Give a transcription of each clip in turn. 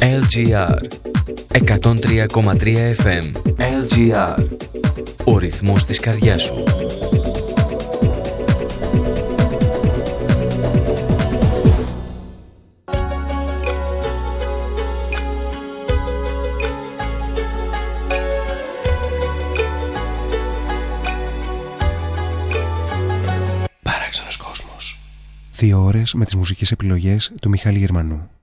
LGR 103,3 FM LGR Ο ρυθμός της καρδιάς σου. Δύο ώρες με τις μουσικές επιλογές του Μιχάλη Γερμανού.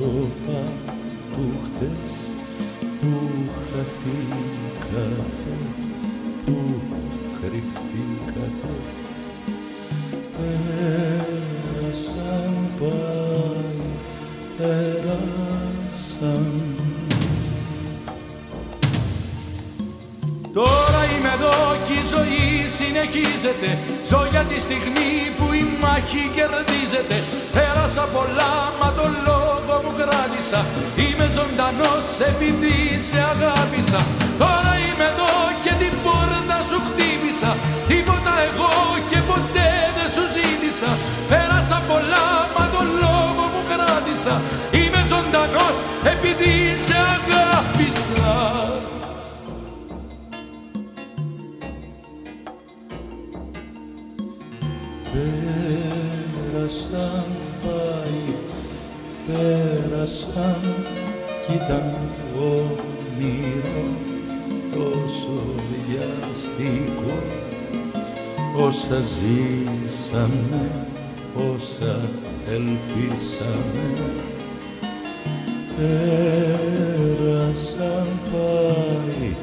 σώτα του χτες που χαθήκατε, που κρυφτήκατε. Πέρασαν πάει, πέρασαν. Τώρα είμαι εδώ και η ζωή συνεχίζεται Ζω για τη στιγμή που η μάχη κερδίζεται Πέρασα πολλά Είμαι ζωντανός επειδή σε αγάπησα. Τώρα είμαι εδώ και την πόρτα σου χτύπησα. Τίποτα εγώ και ποτέ δεν σου ζήτησα. Πέρασα πολλά μα τον λόγο μου κράτησα. Είμαι ζωντανός επειδή σε αγάπησα όνειρο τόσο βιαστικό. Όσα ζήσαμε, όσα ελπίσαμε πέρασαν πάει,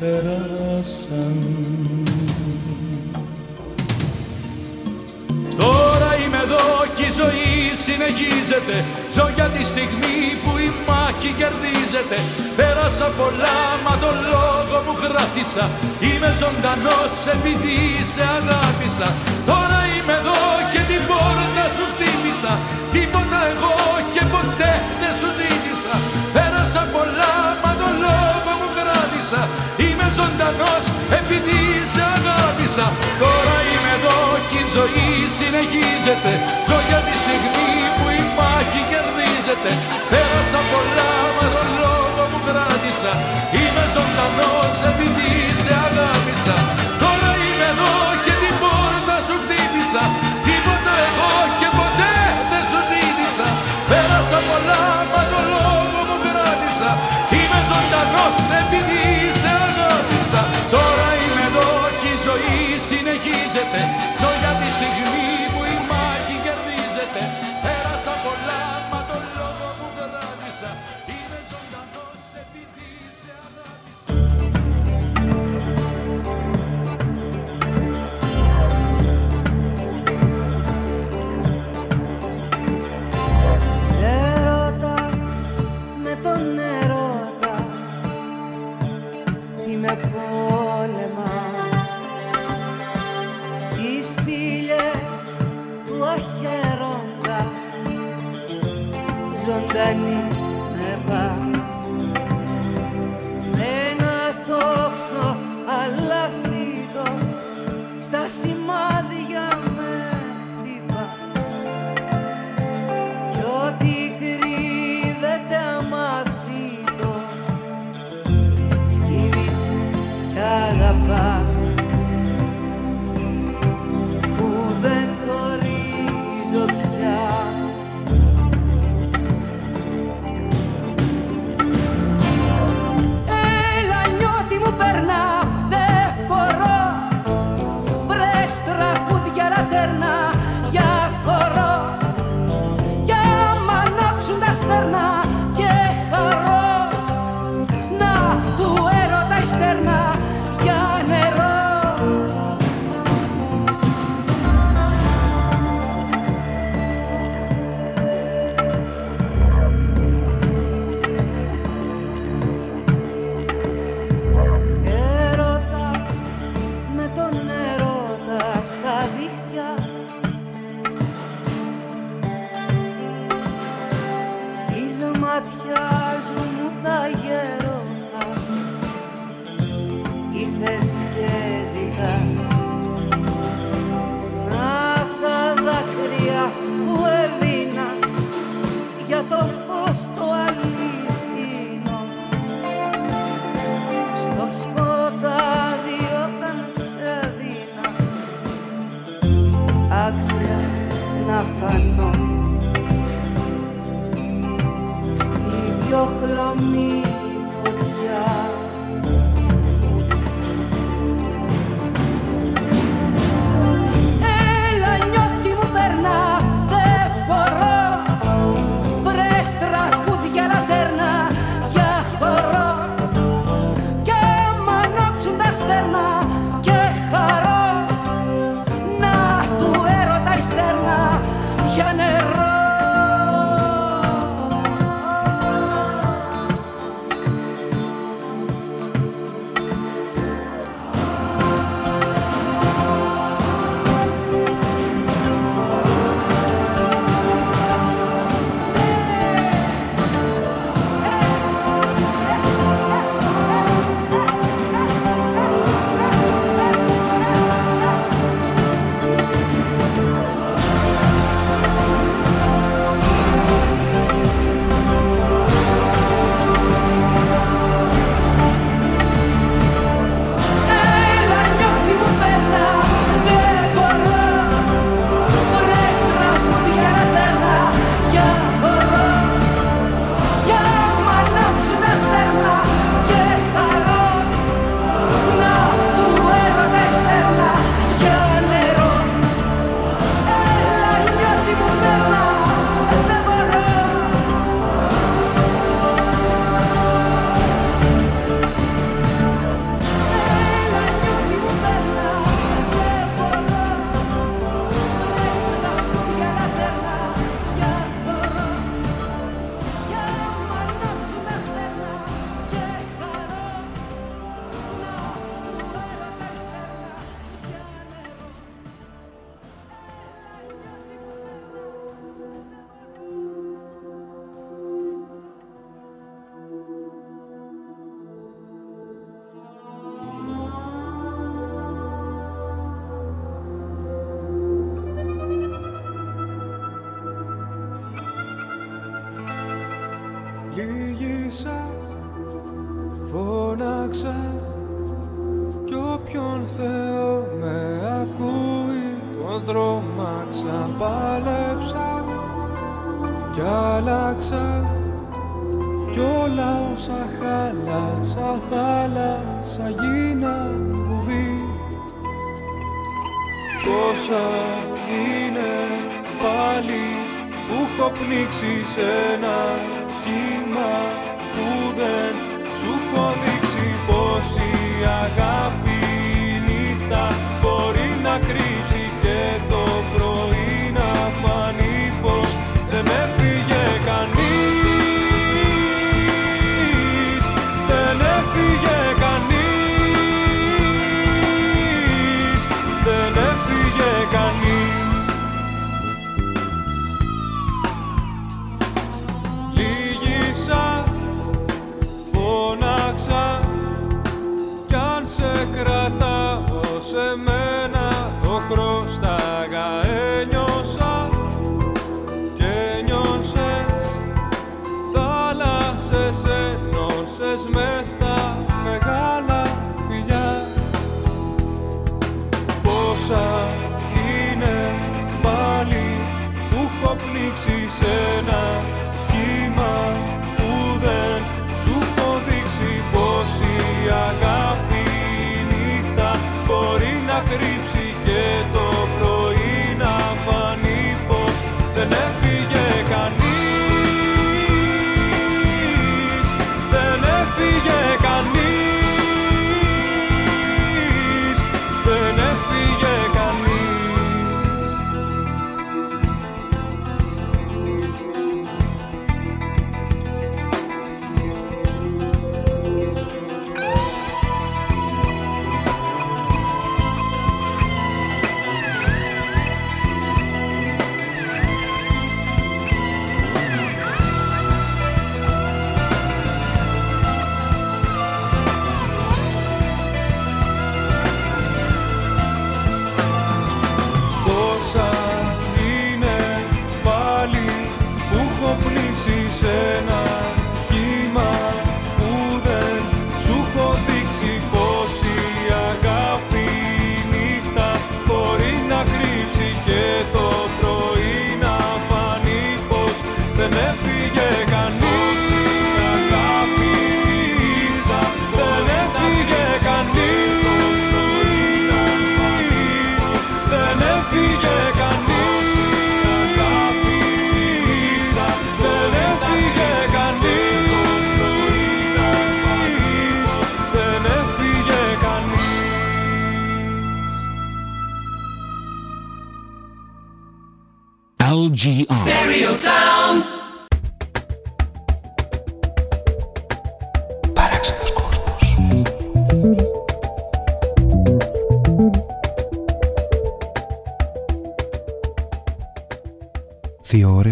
πέρασαν. Τώρα είμαι εδώ και η ζωή συνεχίζεται. Ζω για τη στιγμή που η μάχη κερδίζεται. Πέρασα πολλά μα τον λόγο μου κράτησα Είμαι ζωντανός επειδή σε αγάπησα. Τώρα είμαι εδώ και την πόρτα σου στήμισα Τίποτα εγώ και ποτέ δεν σου ζήτησα. Πέρασα πολλά μα το λόγο μου κράτησα Είμαι ζωντανός επειδή σε αγάπησα. Τώρα είμαι εδώ και η ζωή συνεχίζεται. Ζω για τη στιγμή Πέρασα πολλά μα τον λόγο μου κράτησα. Είμαι ζωντανός επειδή σε αγάπησα. Τώρα είμαι εδώ και την πόρτα σου χτύπησα. Τίποτα εγώ και ποτέ δεν σου ζήτησα. Πέρασα πολλά μα τον λόγο μου κράτησα. Είμαι ζωντανός επειδή σε αγάπησα. Τώρα είμαι εδώ και η ζωή συνεχίζεται. money. κεφάλι στην πιο χλωμή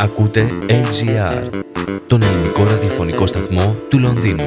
Ακούτε LGR, τον ελληνικό ραδιοφωνικό σταθμό του Λονδίνου.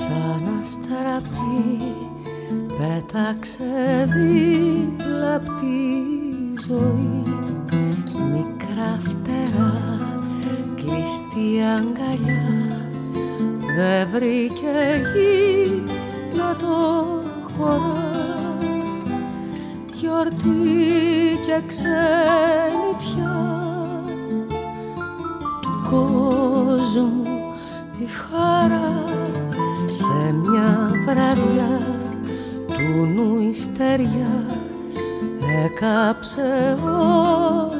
σαν αστραπή πέταξε δίπλα απ' τη ζωή. Μικρά φτερά κλειστή αγκαλιά δεν βρήκε γη να το χωρά. Γιορτή και ξενιτιά του κόσμου η χαρά σε μια βραδιά του νου η στεριά έκαψε όλα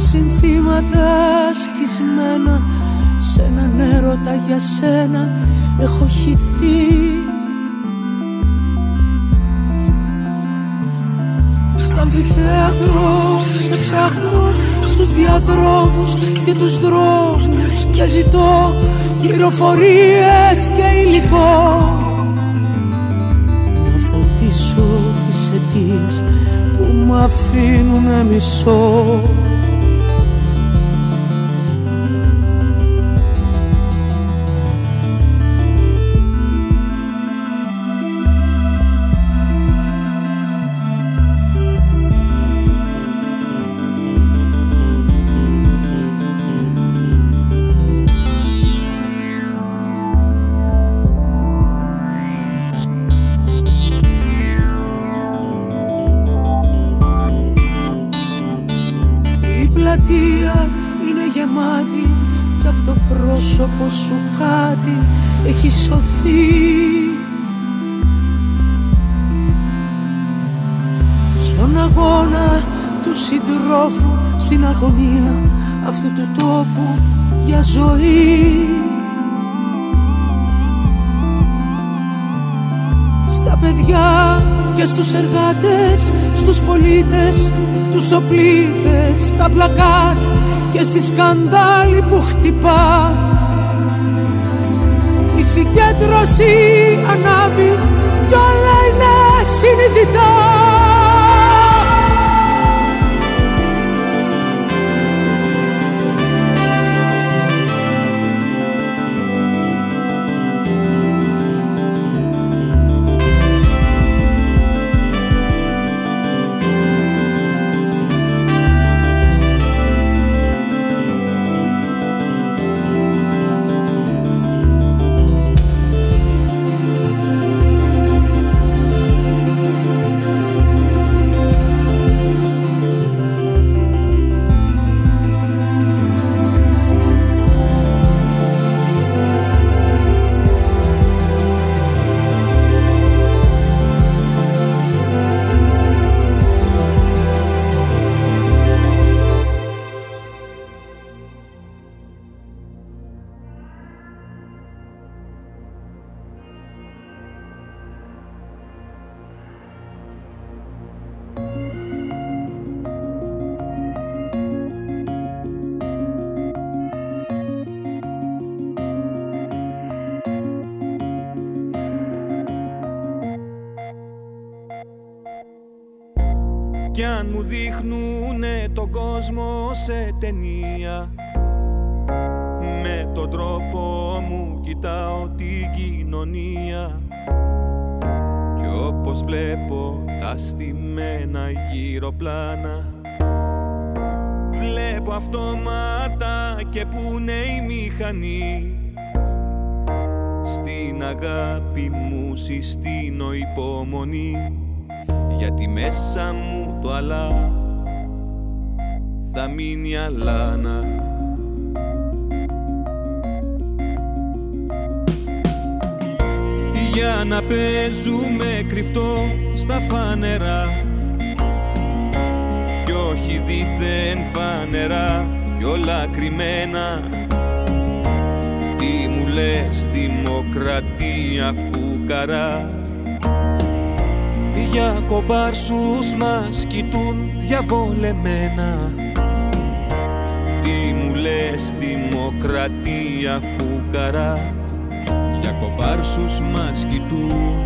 συνθήματα σκισμένα Σ' έναν έρωτα για σένα έχω χυθεί. Στα αμφιθέατρο σε ψάχνω στους διαδρόμους και τους δρόμους και ζητώ πληροφορίες και υλικό. Να φωτίσω τις αιτίες που μ' αφήνουν μισό. Πολίτες, τους οπλίτες, τα πλακάτ και στη σκανδάλη που χτυπά. Η συγκέντρωση ανάβει κι όλα είναι συνειδητά. Θα μείνει αλάνα. Για να παίζουμε κρυφτό στα φανερά. Κι όχι δίθεν φανερά κι όλα κρυμμένα. Τι μου λες δημοκρατία φουκαρά. Για κομπάρσους μας κοιτούν διαβολεμένα λες δημοκρατία φουκαρά. Για κομπάρσους μας κοιτούν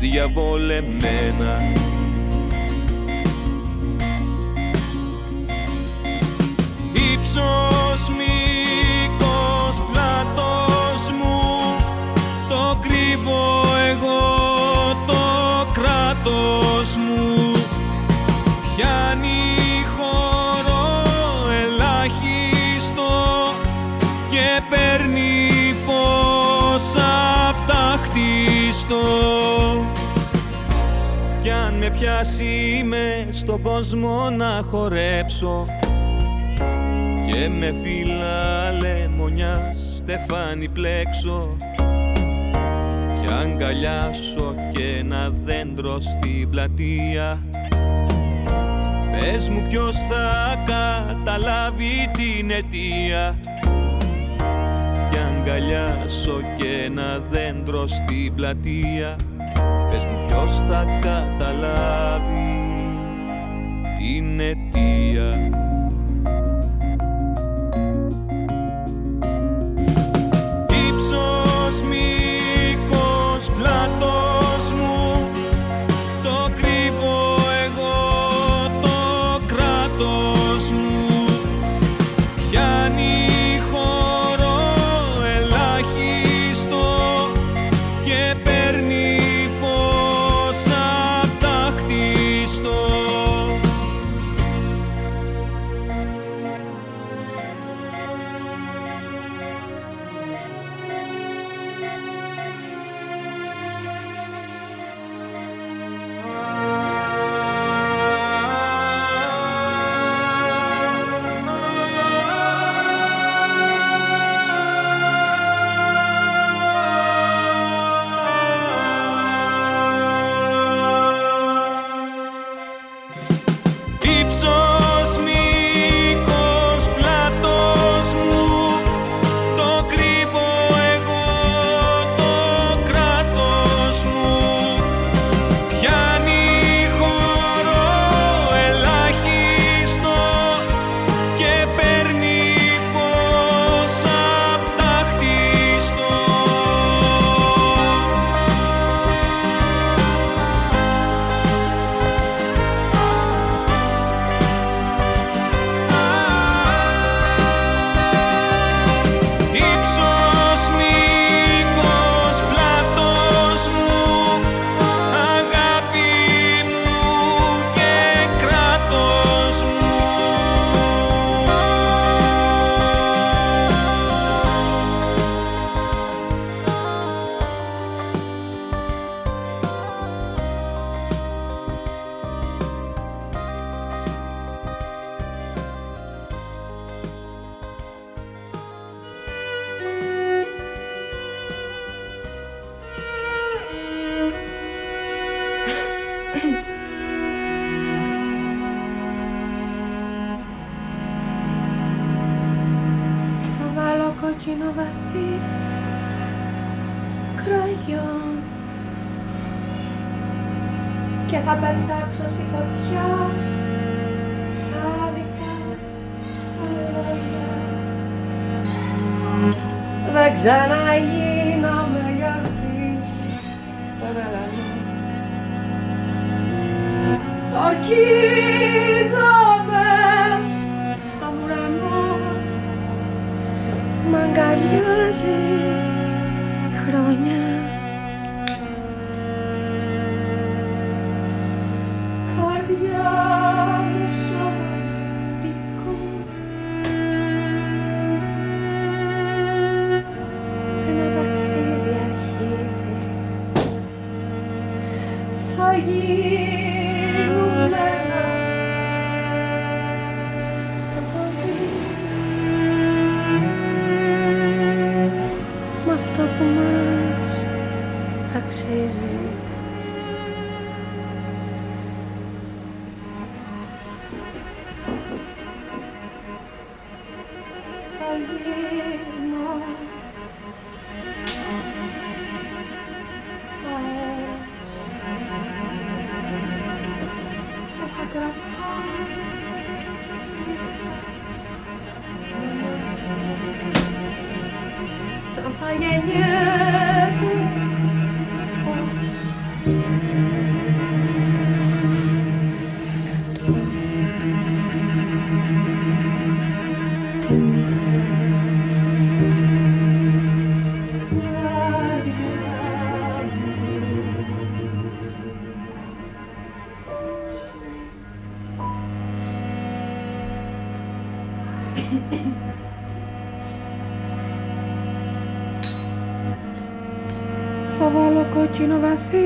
διαβολεμένα. Υψος αν με πιάσει με στον κόσμο να χορέψω. Και με φύλλα λεμονιάς στεφάνι πλέξω. Κι αγκαλιάσω και ένα δέντρο στην πλατεία. Πες μου ποιος θα καταλάβει την αιτία. Κι αγκαλιάσω και ένα δέντρο στην πλατεία. Πες μου ποιος θα καταλάβει την αιτία πετάξω στη φωτιά τα δικά τα λόγια. Δεν ξαναγίνομαι γιατί τα γαλανό το nací.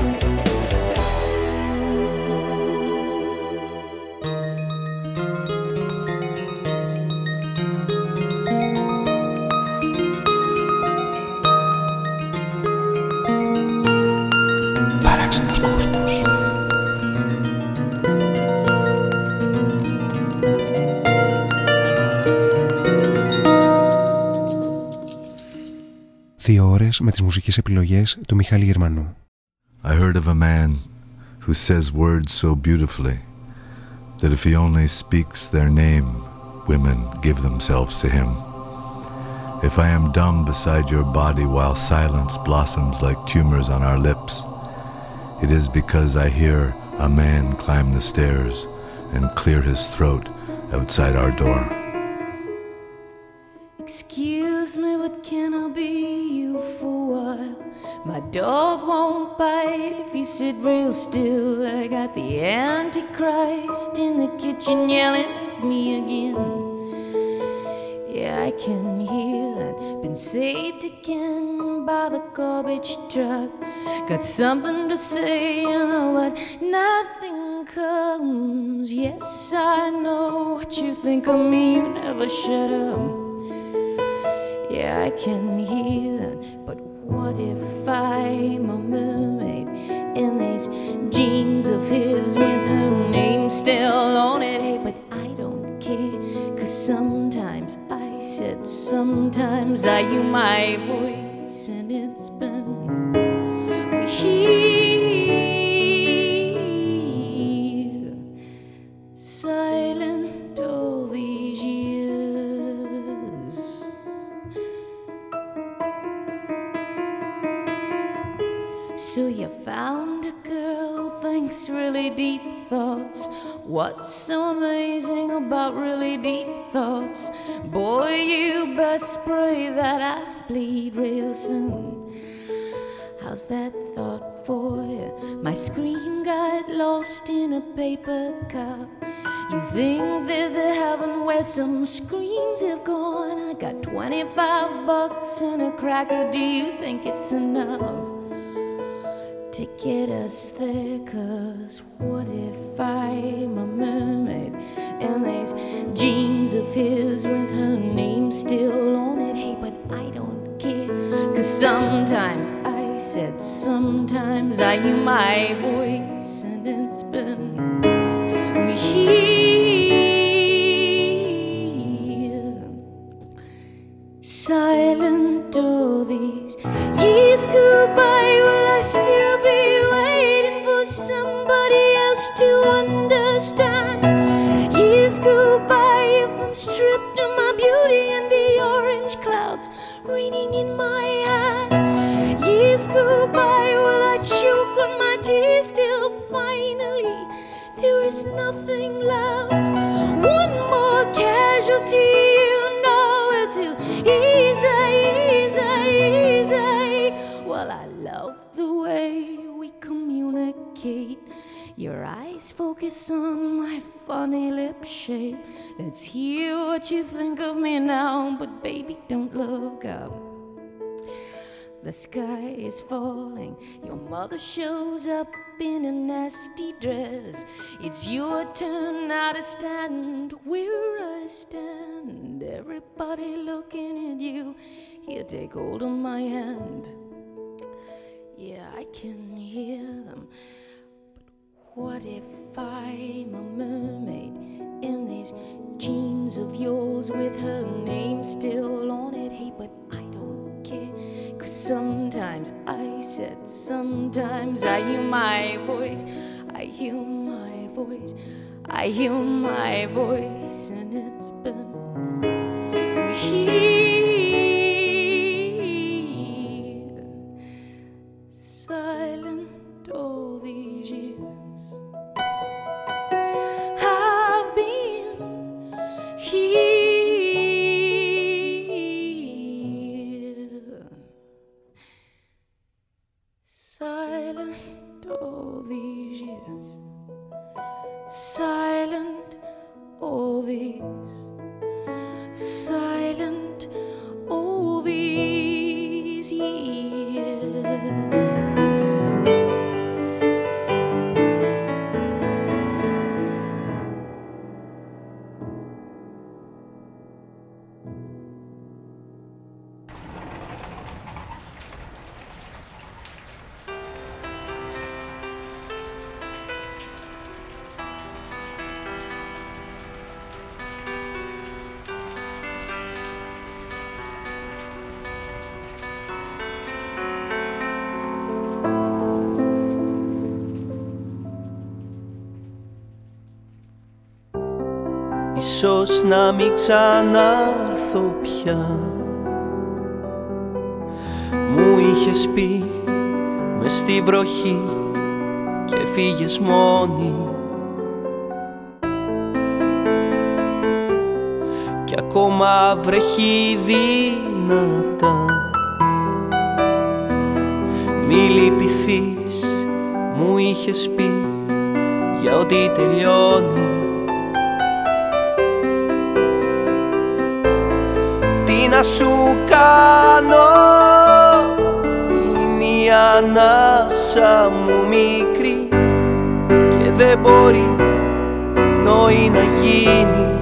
με τις μουσικές επιλογές του Μιχάλη Γερμανού. I heard of a man who says words so beautifully that if he only speaks their name, women give themselves to him. If I am dumb beside your body while silence blossoms like tumors on our lips, it is because I hear a man climb the stairs and clear his throat outside our door. Excuse My dog won't bite if you sit real still. I got the Antichrist in the kitchen yelling at me again. Yeah, I can hear and been saved again by the garbage truck. Got something to say, you know what? Nothing comes. Yes, I know what you think of me. You never shut up. Yeah, I can hear, what if I'm a mermaid in these jeans of his with her name still on it? Hey, but I don't care, cause sometimes I said, sometimes I use my voice, and it's been here. Really deep thoughts. What's so amazing about really deep thoughts? Boy, you best pray that I bleed real soon. How's that thought for you? My screen got lost in a paper cup. You think there's a heaven where some screens have gone? I got 25 bucks and a cracker. Do you think it's enough? To get us there. Cause what if I'm a mermaid and these jeans of his with her name still on it? Hey, but I don't care. Cause sometimes I said, sometimes I use my voice, and it's been Silent all these years goodbye. Will I still be waiting for somebody else to understand? Years go by if I'm stripped of my beauty and the orange clouds raining in my hand. Years go by, will I choke on my tears till finally there is nothing left? One more casualty, focus on my funny lip shape. Let's hear what you think of me now, but baby, don't look up. The sky is falling. Your mother shows up in a nasty dress. It's your turn now to stand where I stand. Everybody looking at you. Here, take hold of my hand. Yeah, I can hear them. What if I'm a mermaid in these jeans of yours with her name still on it? Hey, but I don't care. Cause sometimes I said, sometimes I hear my voice. I hear my voice. I hear my voice, and it's been here. Ίσως να μην ξανάρθω πια. Μου είχες πει μες στη βροχή και φύγες μόνη. Κι ακόμα βρέχει δυνατά Μη λυπηθείς μου είχες πει για ό,τι τελειώνει να σου κάνω. Είναι η ανάσα μου μικρή Και δεν μπορεί πνοή να γίνει.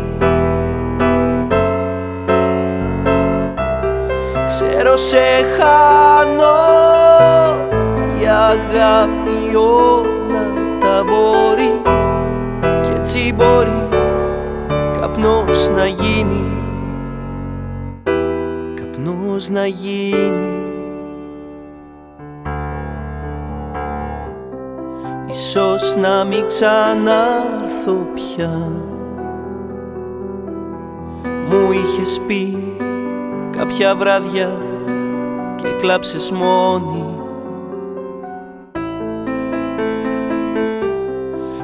Ξέρω σε χάνω Η αγάπη όλα τα μπορεί Και έτσι μπορεί καπνός να γίνει Καπνός να γίνει Ίσως να μην ξανάρθω πια Μου είχες πει κάποια βράδια και κλάψες μόνη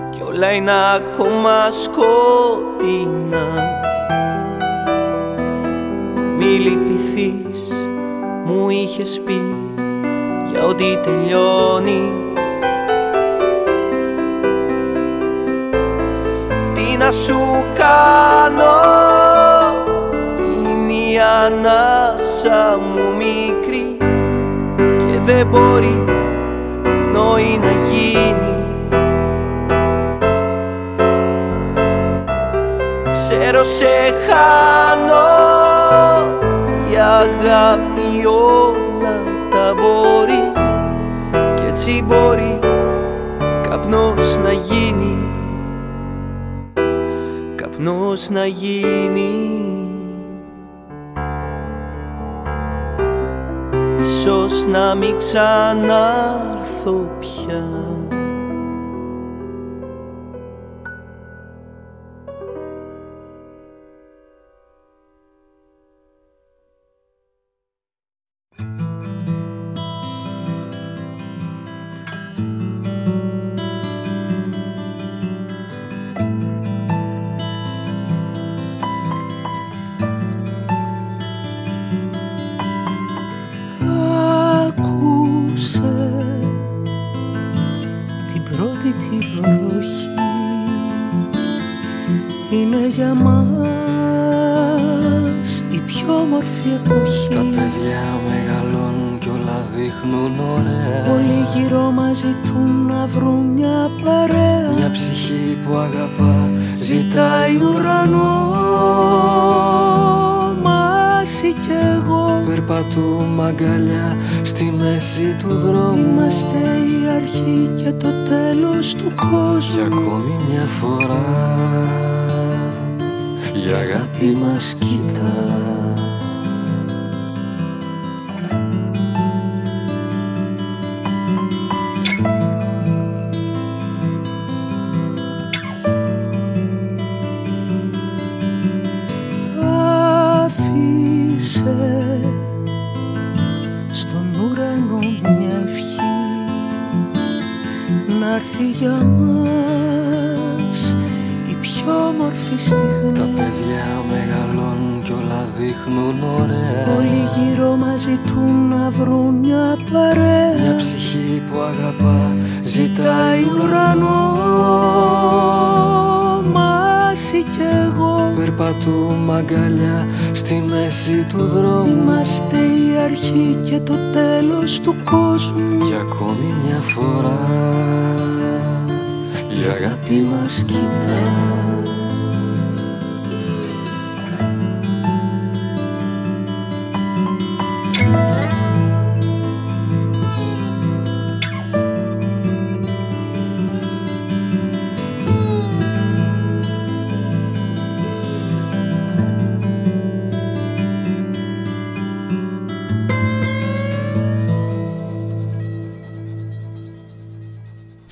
Κι όλα είναι ακόμα σκοτεινά Μη λυπηθείς μου είχες πει για ό,τι τελειώνει. Τι να σου κάνω Είναι η ανάσα μου μικρή Και δεν μπορεί πνοή να γίνει. Ξέρω σε χάνω Η αγάπη όλα τα μπορεί Και έτσι μπορεί καπνός να γίνει. Καπνός να γίνει. Ίσως να μην ξανάρθω πια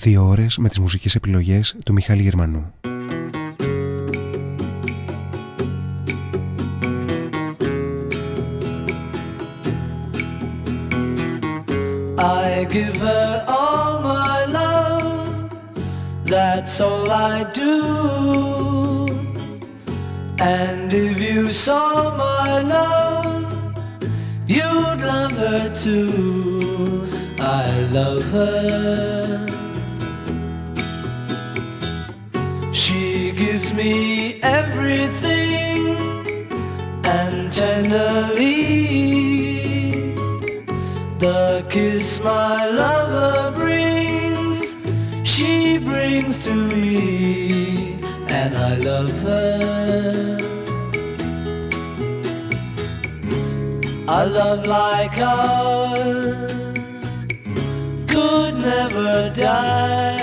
Δύο ώρες με τις μουσικές επιλογές του Μιχάλη Γερμανού. I give her all my love, that's all I do. And if you saw my love, you'd love her too. I love her. me everything and tenderly. The kiss my lover brings she brings to me and I love her. A love like ours could never die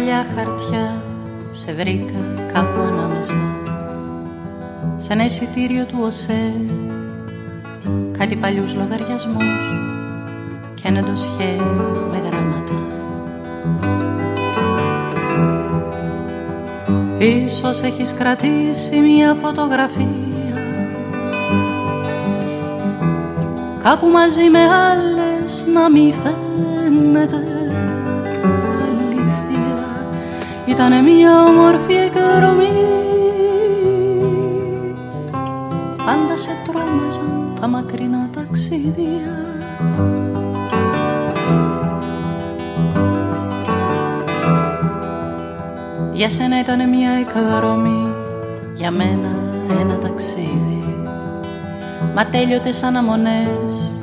παλιά χαρτιά Σε βρήκα κάπου ανάμεσα Σε ένα εισιτήριο του ΟΣΕ. Κάτι παλιούς λογαριασμούς Και ένα ντοσιέ με γράμματα. Ίσως έχεις κρατήσει μια φωτογραφία Κάπου μαζί με άλλες να μη φαίνεται Ήτανε μια όμορφη εκδρομή. Πάντα σε τρόμαζαν τα μακρινά ταξίδια. Για σένα ήταν μια εκδρομή Για μένα ένα ταξίδι. Μα τέλειωτες σαν αμονές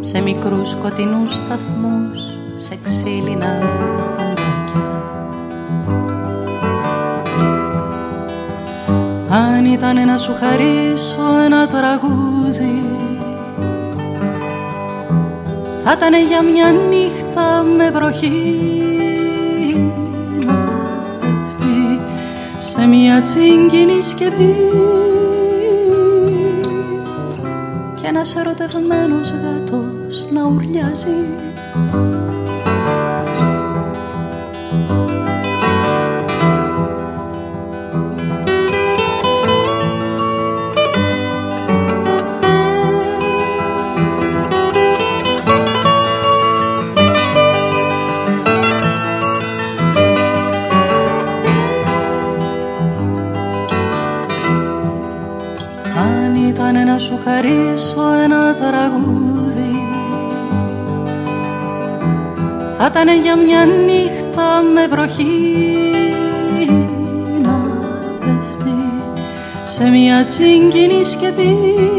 Σε μικρούς σκοτεινούς σταθμούς Σε ξύλινα Αν ήταν να σου χαρίσω ένα τραγούδι. Θα ήταν για μια νύχτα με βροχή Να πέφτει σε μια τσίγκινη σκεπή. Και ένας ερωτευμένος γάτος να ουρλιάζει ήταν για μια νύχτα με βροχή Να πέφτει σε μια τσίγκινη σκεπή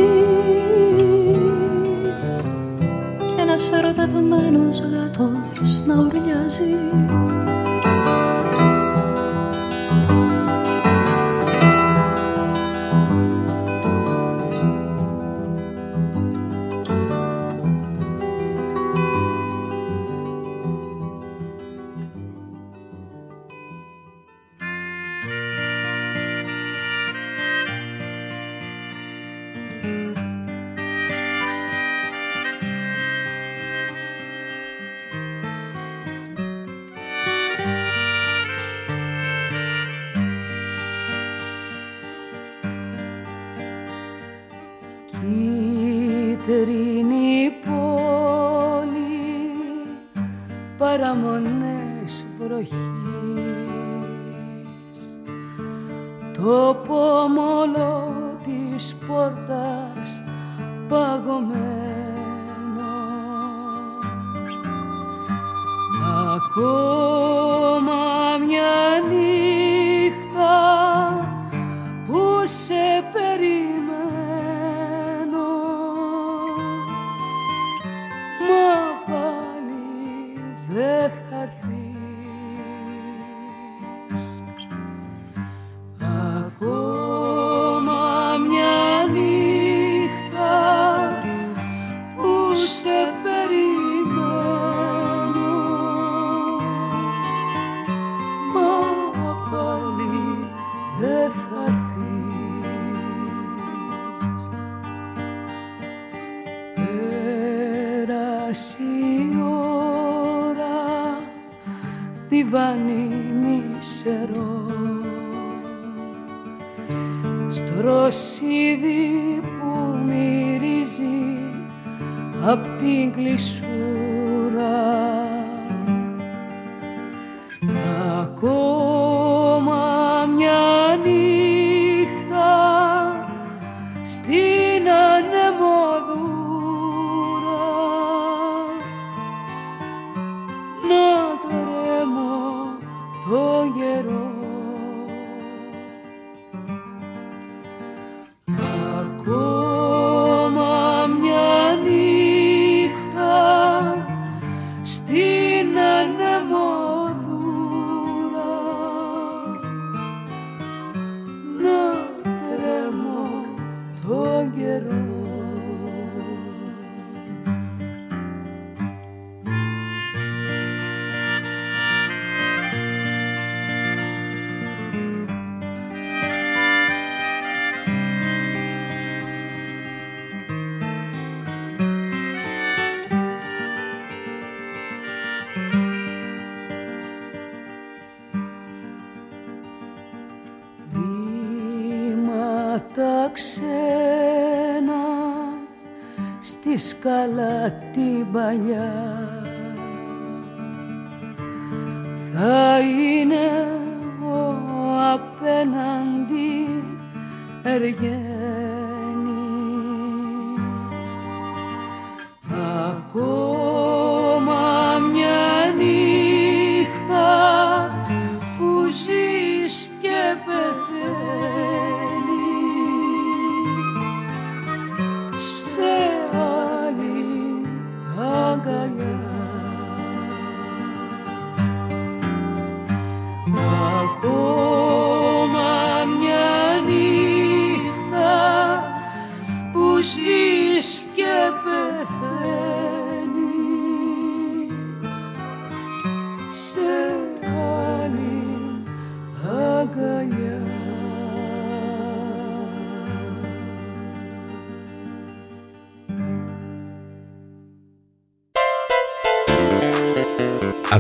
απ' την κλεισού.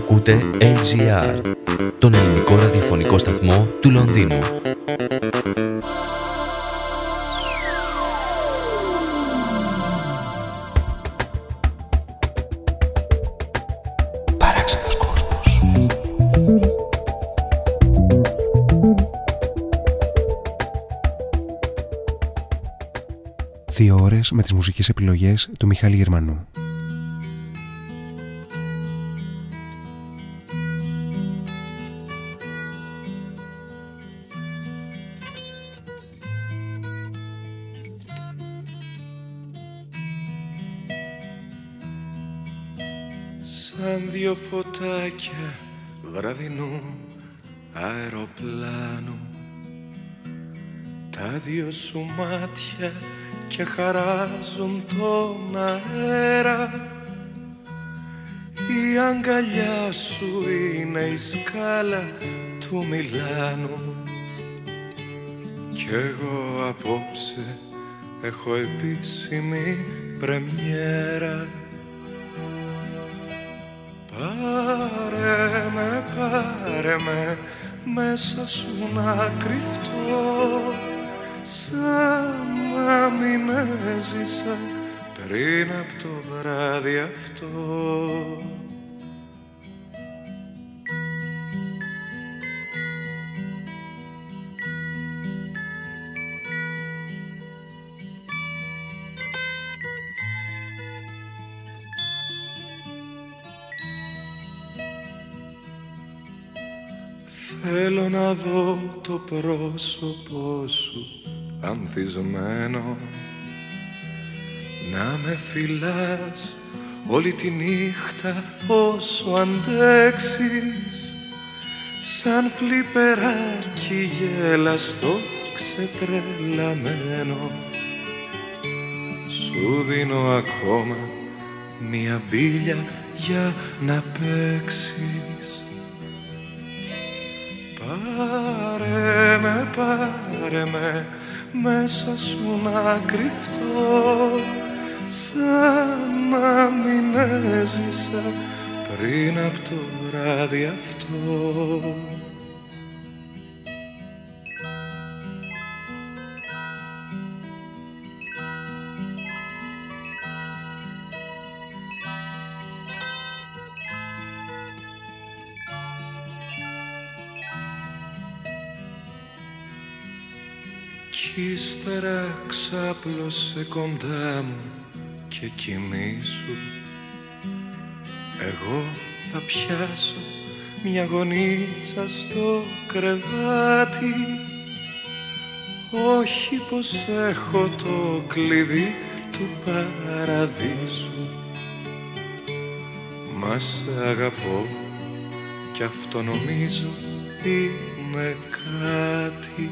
Ακούτε LGR, τον ελληνικό ραδιοφωνικό σταθμό του Λονδίνου. Δύο ώρες με τις μουσικές επιλογές του Μιχάλη Γερμανού. σου μάτια και χαράζουν τον αέρα. Η αγκαλιά σου είναι η σκάλα του Μιλάνου. Κι εγώ απόψε έχω επίσημη πρεμιέρα. Πάρε με, πάρε με μέσα σου να κρυφτώ έζησα, μα μην πριν από το βράδυ αυτό. Θέλω να δω το πρόσωπό σου ανθισμένο Να με φυλάς όλη τη νύχτα όσο αντέξεις. Σαν φλιπεράκι γέλαστο ξετρελαμένο. Σου δίνω ακόμα μια μπίλια για να παίξεις. Πάρε με, πάρε με μέσα σου να κρυφτώ σαν να μην έζησα πριν από το βράδυ αυτό ξάπλωσε κοντά μου και κοιμήσου. Εγώ θα πιάσω μια γονίτσα στο κρεβάτι. Όχι πως έχω το κλειδί του παραδείσου. Μας σε αγαπώ κι αυτό νομίζω είναι κάτι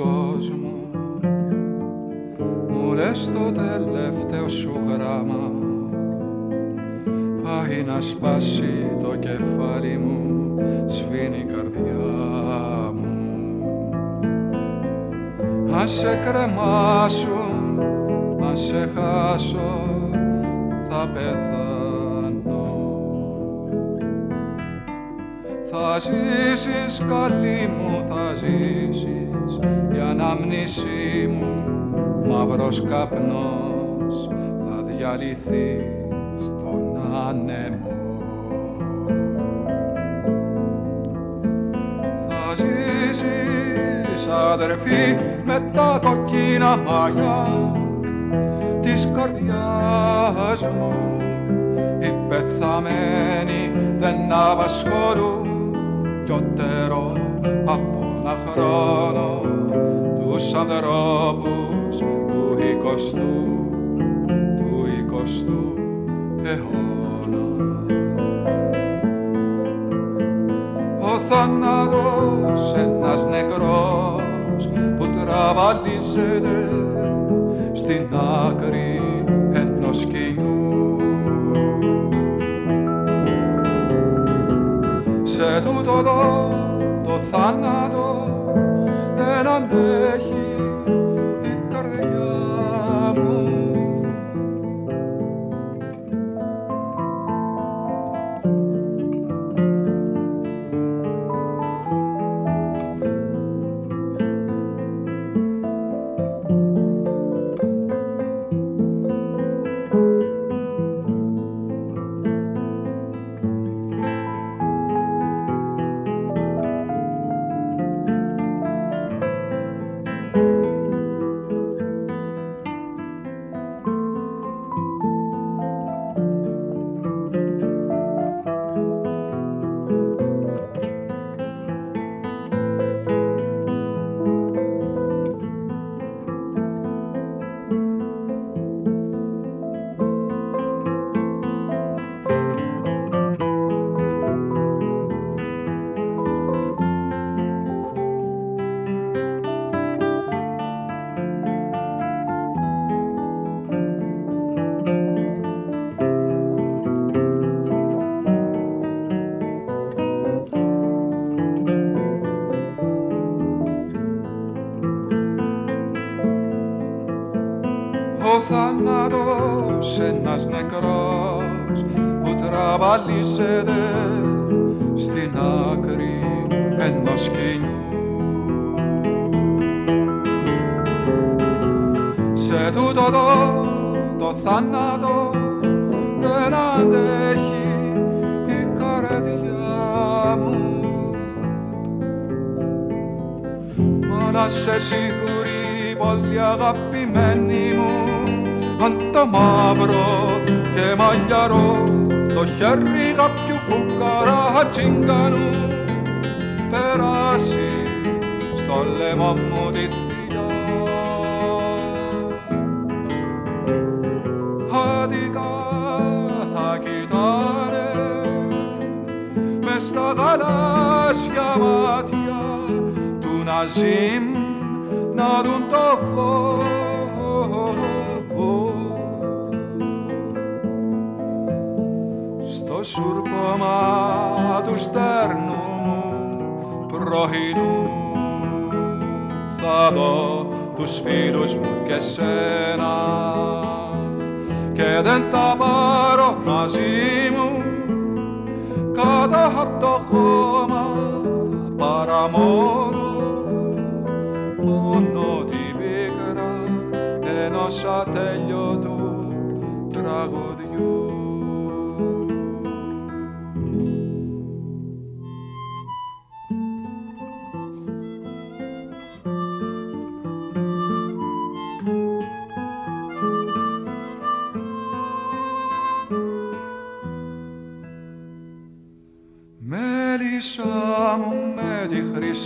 κόσμο Μου λες το τελευταίο σου γράμμα. Πάει να σπάσει το κεφάλι μου Σβήνει η καρδιά μου. Αν σε κρεμάσουν, αν σε χάσω Θα πεθάνω. Θα ζήσεις καλή μου, θα ζήσεις Η αναμνήσή μου. Μαύρος καπνός Θα διαλυθεί στον άνεμο. Θα ζήσεις αδερφή με τα κοκκίνα μαλλιά της καρδιάς μου. Οι πεθαμένοι δεν απασχολούν πιότερο από τους ανθρώπους του εικοστού του εικοστού αιώνα. Ο θάνατος ένας νεκρός που τραβαλίζεται στην άκρη ενός σκηνού σε τούτο εδώ το θάνατο δεν αντέχει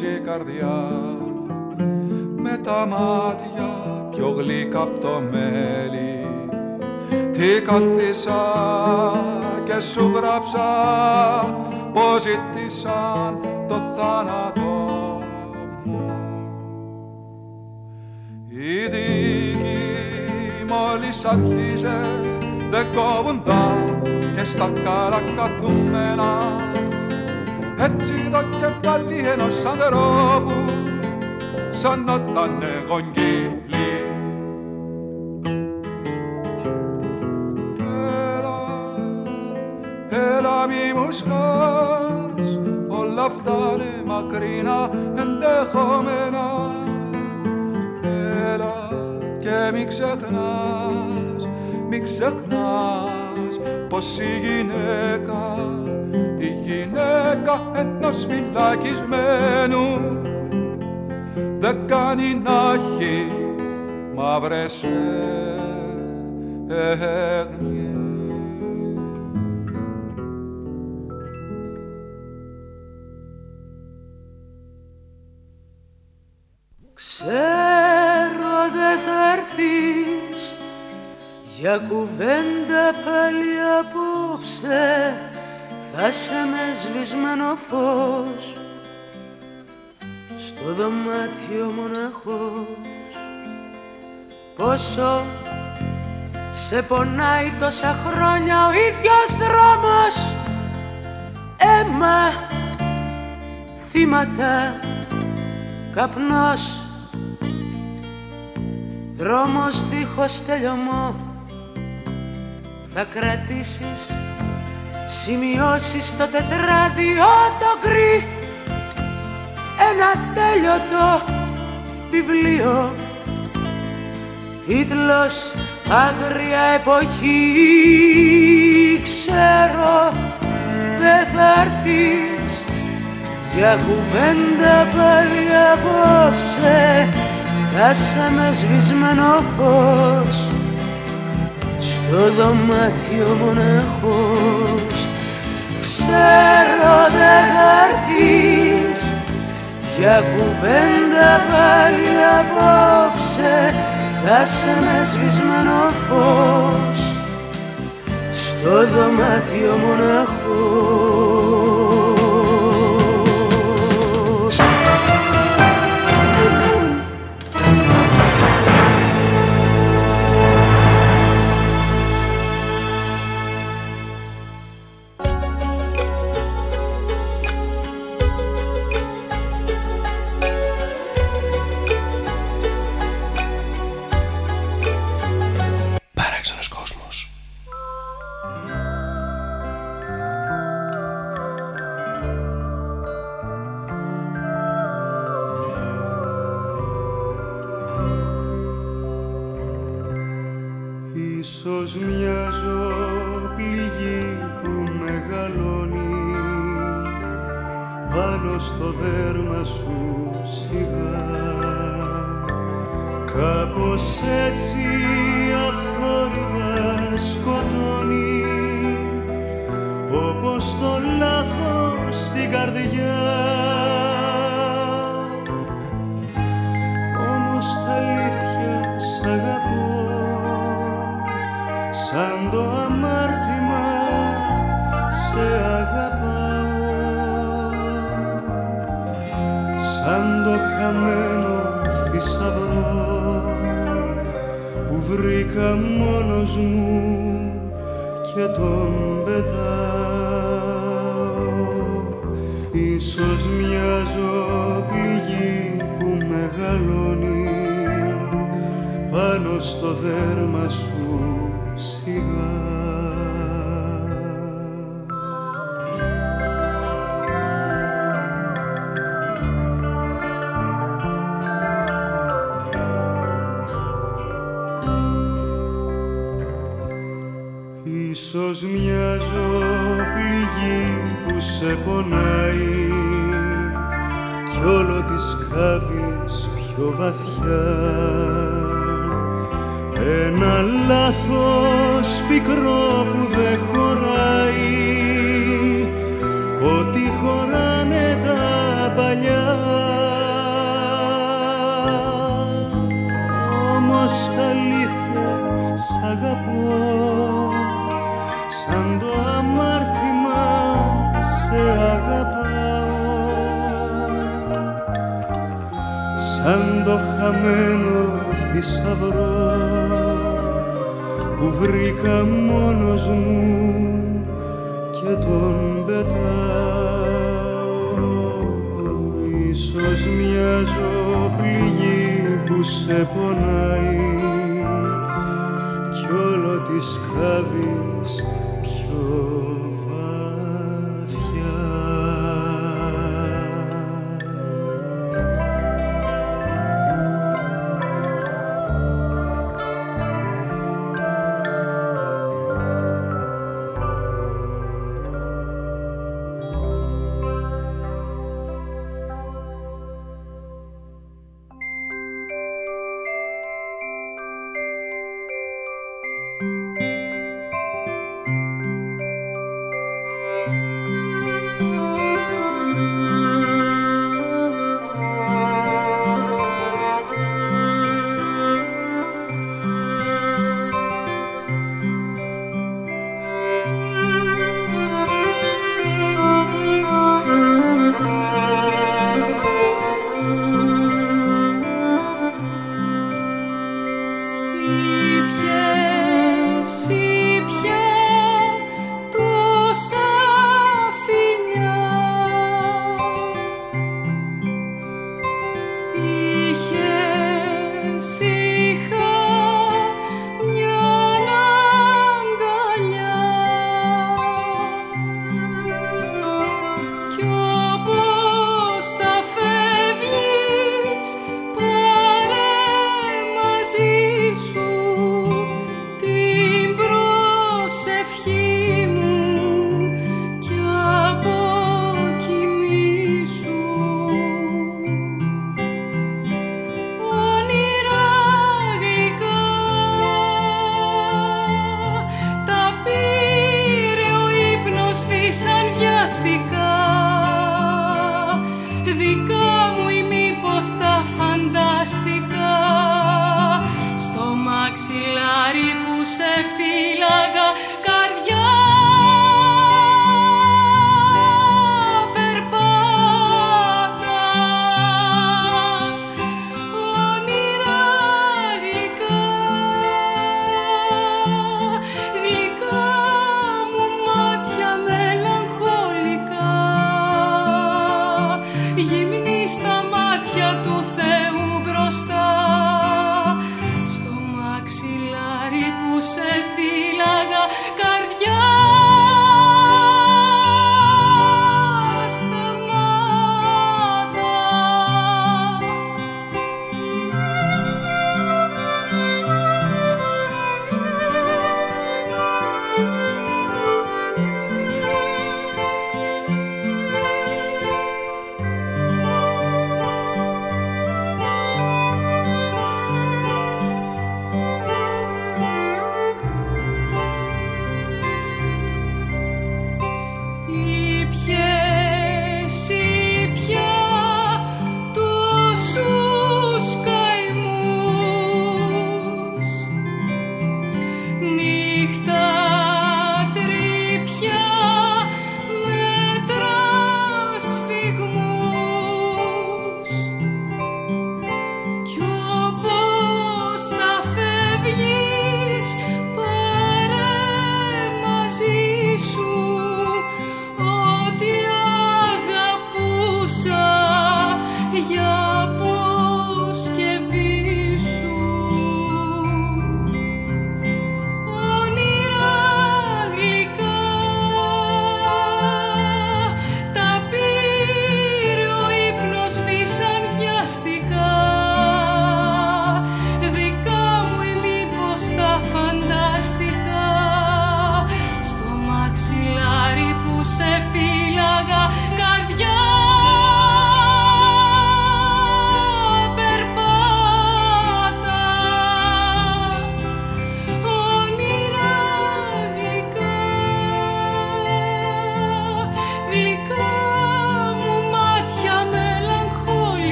τη χρυσή καρδιά. Με τα μάτια πιο γλυκά απ' το μέλι. Τι καθίσα και σου γράψα πως ζητήσαν το θάνατο μου. Η δίκη μόλις αρχίζε δεν κόβουν και στα καρακαθούμενα. έτσι το κεφάλι ενός ανθρώπου σαν να ήταν γονγύλι. Έλα, έλα μη μου σκάς, όλα αυτά είναι μακρινά ενδεχόμενα. Έλα και μη ξεχνάς, μη ξεχνάς πως η γυναίκα η γυναίκα ενός φυλακισμένου δεν κάνει να έχει μαύρες έγνοιες. Ξέρω δεν θα έρθεις για κουβέντα πάλι απόψε θα σε με σβησμένο φως. Στο δωμάτιο μοναχός. Πόσο σε πονάει τόσα χρόνια ο ίδιος δρόμος. Αίμα θύματα καπνός. Δρόμος δίχως τελειωμό θα κρατήσεις σημειώσεις στο τετράδιο το γκρι. Ένα τέλειωτο βιβλίο. Τίτλος Άγρια εποχή ξέρω δεν θα έρθεις για κουβέντα πάλι απόψε. Θα με σβησμένο φως στο δωμάτιο μοναχός ξέρω δεν θα έρθεις. Για κουβέντα πάλι απόψε θα με σβησμένο φως. Στο δωμάτιο μοναχός πάνω στο δέρμα σου σιγά κάπως έτσι αθόρυβα σκοτώνει όπως το λάθος στην καρδιά βρήκα μόνος μου και τον πετάω. Ίσως μοιάζω πληγή που μεγαλώνει πάνω στο δέρμα σου πιο βαθιά. Ένα λάθος πικρό χαμένο θησαυρό που βρήκα μόνος μου και τον πετάω. Ίσως μοιάζω πληγή που σε πονάει κι όλο της κάβεις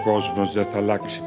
κόσμος δεν θα αλλάξει